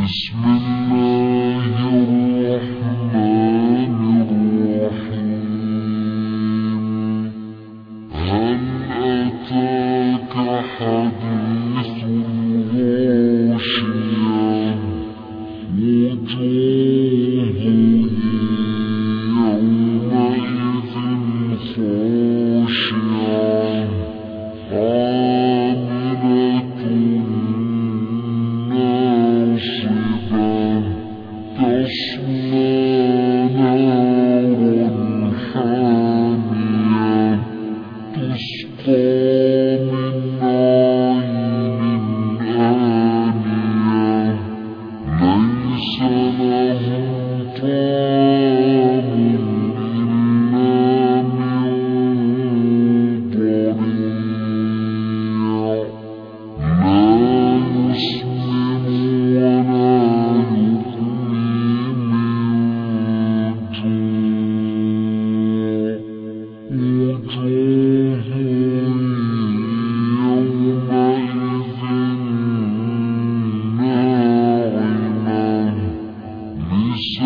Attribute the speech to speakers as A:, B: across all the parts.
A: بسم الله الرحمن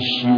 A: she